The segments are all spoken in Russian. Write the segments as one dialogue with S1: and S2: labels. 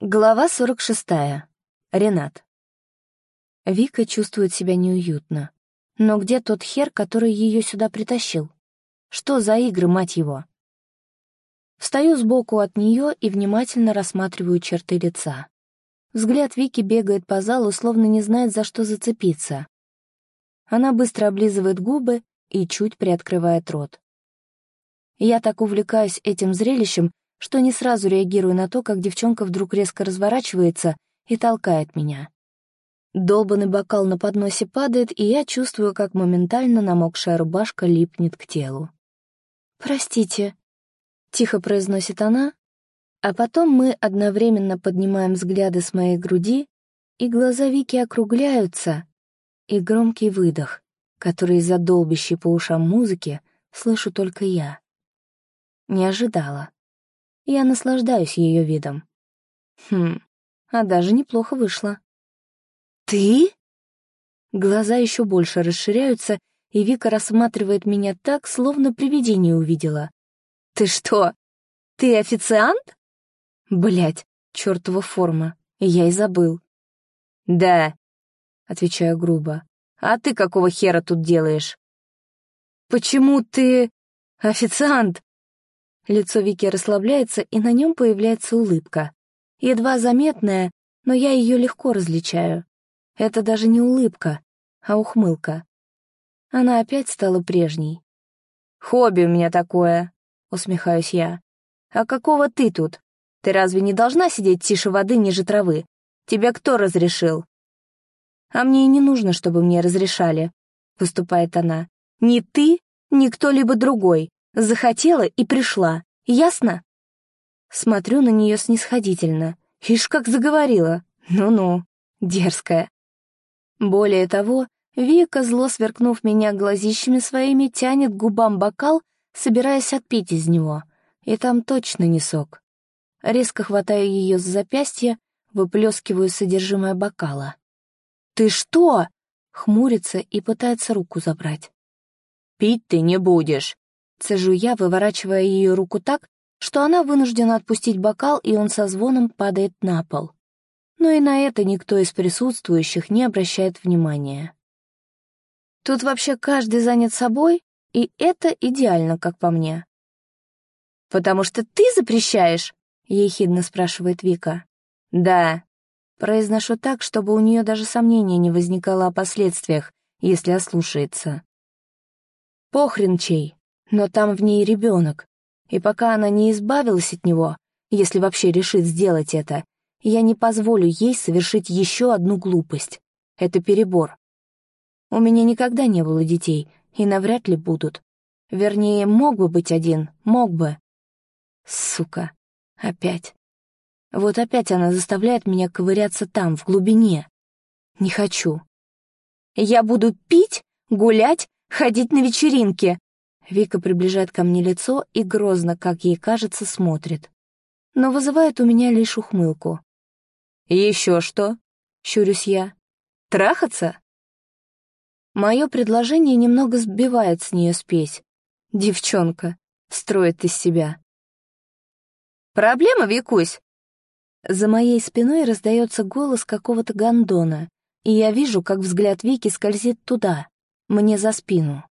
S1: Глава 46. Ренат. Вика чувствует себя неуютно. Но где тот хер, который ее сюда притащил? Что за игры, мать его? Встаю сбоку от нее и внимательно рассматриваю черты лица. Взгляд Вики бегает по залу, словно не знает, за что зацепиться. Она быстро облизывает губы и чуть приоткрывает рот. Я так увлекаюсь этим зрелищем, что не сразу реагирую на то, как девчонка вдруг резко разворачивается и толкает меня. Долбанный бокал на подносе падает, и я чувствую, как моментально намокшая рубашка липнет к телу. «Простите», — тихо произносит она, а потом мы одновременно поднимаем взгляды с моей груди, и глаза Вики округляются, и громкий выдох, который из-за долбящей по ушам музыки слышу только я. Не ожидала. Я наслаждаюсь ее видом. Хм, а даже неплохо вышло. «Ты?» Глаза еще больше расширяются, и Вика рассматривает меня так, словно привидение увидела. «Ты что? Ты официант?» Блять, чертова форма. Я и забыл. «Да», — отвечаю грубо. «А ты какого хера тут делаешь?» «Почему ты официант?» Лицо Вики расслабляется, и на нем появляется улыбка. Едва заметная, но я ее легко различаю. Это даже не улыбка, а ухмылка. Она опять стала прежней. «Хобби у меня такое», — усмехаюсь я. «А какого ты тут? Ты разве не должна сидеть тише воды ниже травы? Тебе кто разрешил?» «А мне и не нужно, чтобы мне разрешали», — выступает она. «Ни ты, ни кто-либо другой. Захотела и пришла. Ясно? Смотрю на нее снисходительно. Ишь, как заговорила. Ну-ну, дерзкая. Более того, Вика, зло сверкнув меня глазищами своими, тянет к губам бокал, собираясь отпить из него. И там точно не сок. Резко хватаю ее за запястье, выплескиваю содержимое бокала. «Ты что?» — хмурится и пытается руку забрать. «Пить ты не будешь», Цежу я, выворачивая ее руку так, что она вынуждена отпустить бокал, и он со звоном падает на пол. Но и на это никто из присутствующих не обращает внимания. Тут вообще каждый занят собой, и это идеально, как по мне. «Потому что ты запрещаешь?» — ехидно спрашивает Вика. «Да». Произношу так, чтобы у нее даже сомнения не возникало о последствиях, если ослушается. «Похрен чей, но там в ней ребенок, и пока она не избавилась от него, если вообще решит сделать это, я не позволю ей совершить еще одну глупость. Это перебор. У меня никогда не было детей, и навряд ли будут. Вернее, мог бы быть один, мог бы. Сука, опять. Вот опять она заставляет меня ковыряться там, в глубине. Не хочу. Я буду пить, гулять, ходить на вечеринки, Вика приближает ко мне лицо и грозно, как ей кажется, смотрит. Но вызывает у меня лишь ухмылку. «Еще что?» — щурюсь я. «Трахаться?» Мое предложение немного сбивает с нее спесь. Девчонка строит из себя. «Проблема, Викусь?» За моей спиной раздается голос какого-то гондона, и я вижу, как взгляд Вики скользит туда, мне за спину.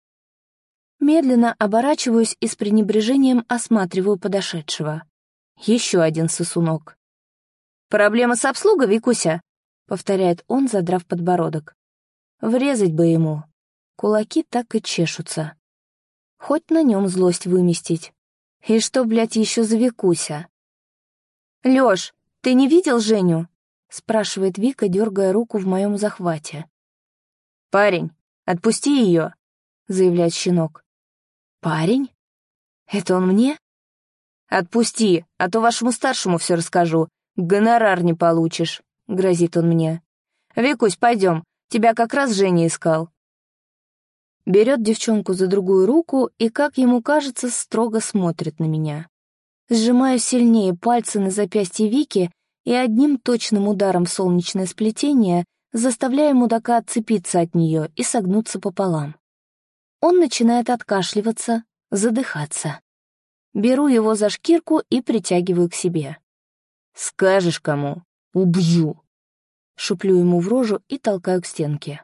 S1: Медленно оборачиваюсь и с пренебрежением осматриваю подошедшего. Еще один сосунок. «Проблема с обслугой, Викуся?» — повторяет он, задрав подбородок. «Врезать бы ему. Кулаки так и чешутся. Хоть на нем злость выместить. И что, блядь, еще за Викуся?» «Лёш, ты не видел Женю?» — спрашивает Вика, дергая руку в моем захвате. «Парень, отпусти ее», — заявляет щенок. «Парень? Это он мне?» «Отпусти, а то вашему старшему все расскажу. Гонорар не получишь», — грозит он мне. «Викусь, пойдем, тебя как раз Женя искал». Берет девчонку за другую руку и, как ему кажется, строго смотрит на меня. Сжимаю сильнее пальцы на запястье Вики и одним точным ударом в солнечное сплетение заставляю мудака отцепиться от нее и согнуться пополам. Он начинает откашливаться, задыхаться. Беру его за шкирку и притягиваю к себе.
S2: «Скажешь кому? Убью!» Шуплю ему в рожу и толкаю к стенке.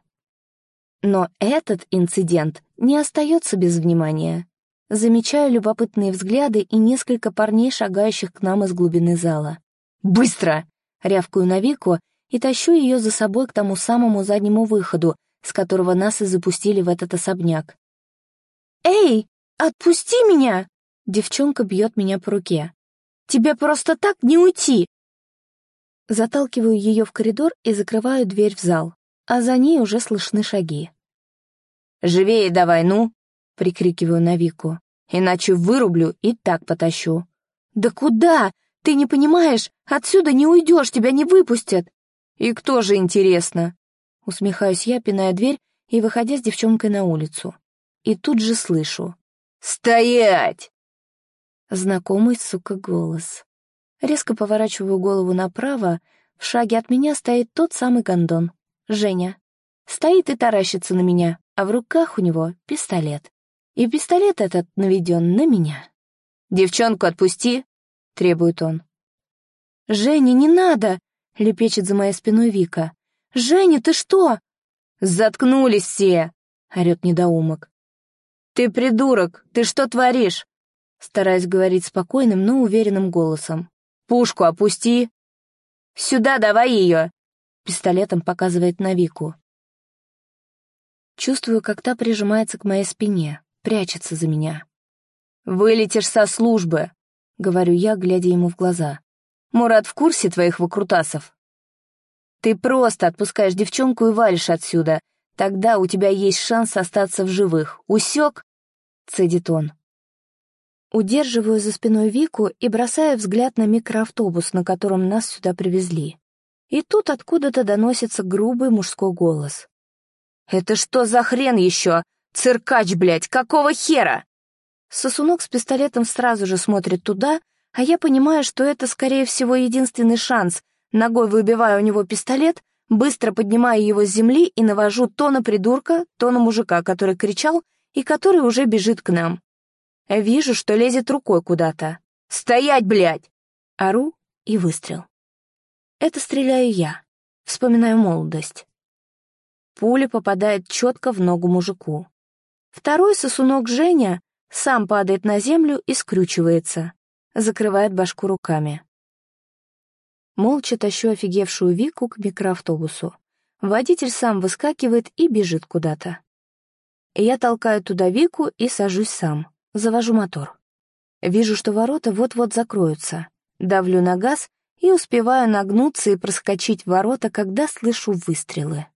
S2: Но этот инцидент не остается без внимания. Замечаю любопытные взгляды и несколько парней, шагающих к нам из глубины зала. «Быстро!» — рявкаю на Вику и тащу ее за собой к тому самому заднему выходу, с которого нас и запустили в этот особняк. «Эй, отпусти меня!» Девчонка бьет меня по руке. «Тебе просто так не уйти!» Заталкиваю ее в коридор и закрываю дверь в зал, а за ней уже слышны шаги.
S1: «Живее давай, ну!» — прикрикиваю на Вику. «Иначе вырублю и так потащу».
S2: «Да куда? Ты не понимаешь? Отсюда не уйдешь, тебя не выпустят!»
S1: «И кто же, интересно?»
S2: Усмехаюсь я, пиная дверь и выходя с девчонкой на улицу. И тут же слышу.
S1: «Стоять!»
S2: Знакомый, сука, голос. Резко поворачиваю голову направо, в шаге от меня стоит тот самый гондон. Женя. Стоит и таращится на меня, а в руках у него пистолет. И пистолет этот наведен на меня.
S1: «Девчонку отпусти!» — требует он.
S2: «Женя, не надо!» — лепечет за моей спиной Вика. «Женя, ты что?»
S1: «Заткнулись все!» — орёт недоумок.
S2: «Ты придурок! Ты что творишь?» Стараюсь говорить спокойным, но уверенным голосом.
S1: «Пушку опусти!»
S2: «Сюда давай ее!» Пистолетом показывает на Вику. Чувствую, как та прижимается к моей спине, прячется за меня.
S1: «Вылетишь со службы!» — говорю я, глядя ему в глаза. «Мурат в курсе твоих выкрутасов?» Ты просто отпускаешь девчонку и валишь отсюда. Тогда у тебя есть шанс остаться в живых. Усек?» — цедит он.
S2: Удерживаю за спиной Вику и бросаю взгляд на микроавтобус, на котором нас сюда привезли. И тут откуда-то доносится грубый мужской голос.
S1: «Это что за хрен еще? Циркач, блядь, какого хера?»
S2: Сосунок с пистолетом сразу же смотрит туда, а я понимаю, что это, скорее всего, единственный шанс, Ногой выбиваю у него пистолет, быстро поднимаю его с земли и навожу то на придурка, то на мужика, который кричал и который уже бежит к нам. Вижу, что лезет рукой куда-то.
S1: «Стоять, блядь!»
S2: Ору и выстрел. Это стреляю я. Вспоминаю молодость. Пуля попадает четко в ногу мужику. Второй сосунок Женя сам падает на землю и скрючивается, закрывает башку руками. Молча тащу офигевшую Вику к микроавтобусу. Водитель сам выскакивает и бежит куда-то. Я толкаю туда Вику и сажусь сам. Завожу мотор. Вижу, что ворота вот-вот закроются. Давлю на газ и успеваю нагнуться и проскочить ворота, когда слышу выстрелы.